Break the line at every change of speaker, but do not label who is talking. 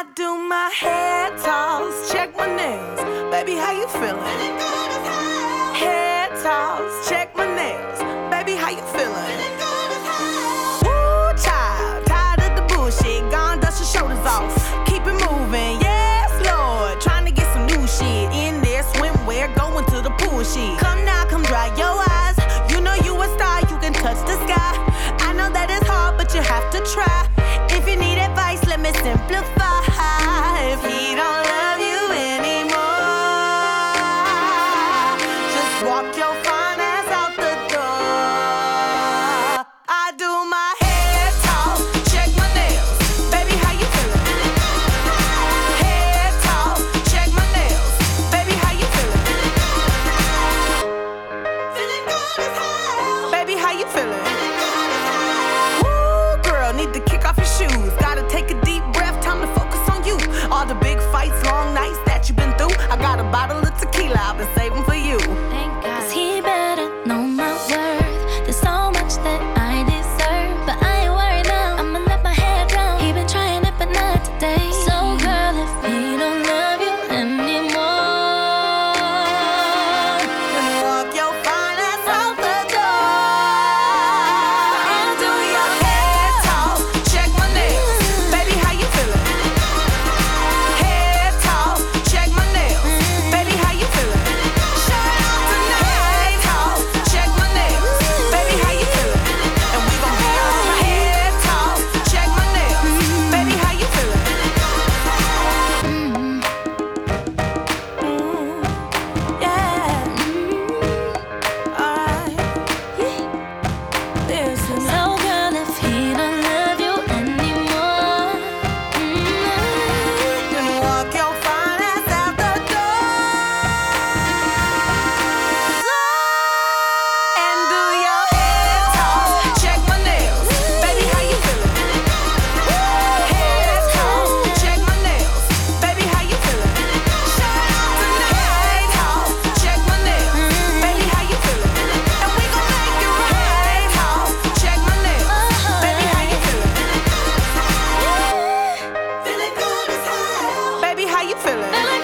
I do my head toss, check my nails. Baby, how you feeling? Head toss, check my nails. Baby, how you feeling? Woo, child, tired of the bullshit. Gone, dust your shoulders off. Keep it moving, yes, Lord. Trying to get some new shit in there, swimwear, going to the pool shit. Come walk your
tears. So
feeling.